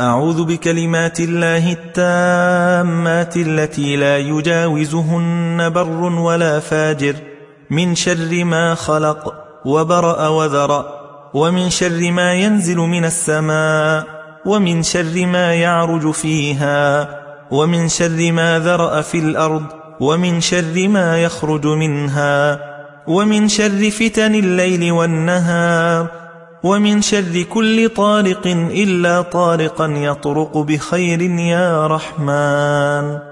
أعوذ بكلمات الله التامات التي لا يجاوزهن بر ولا فاجر. من شر ما خلق وبرأ وذرأ ومن شر ما ينزل من السماء ومن شر ما يعرج فيها ومن شر ما ذرأ في الأرض ومن شر ما يخرج منها ومن شر فتن الليل والنهار ومن شر كل طارق إلا طارقا يطرق بخير يا رحمن.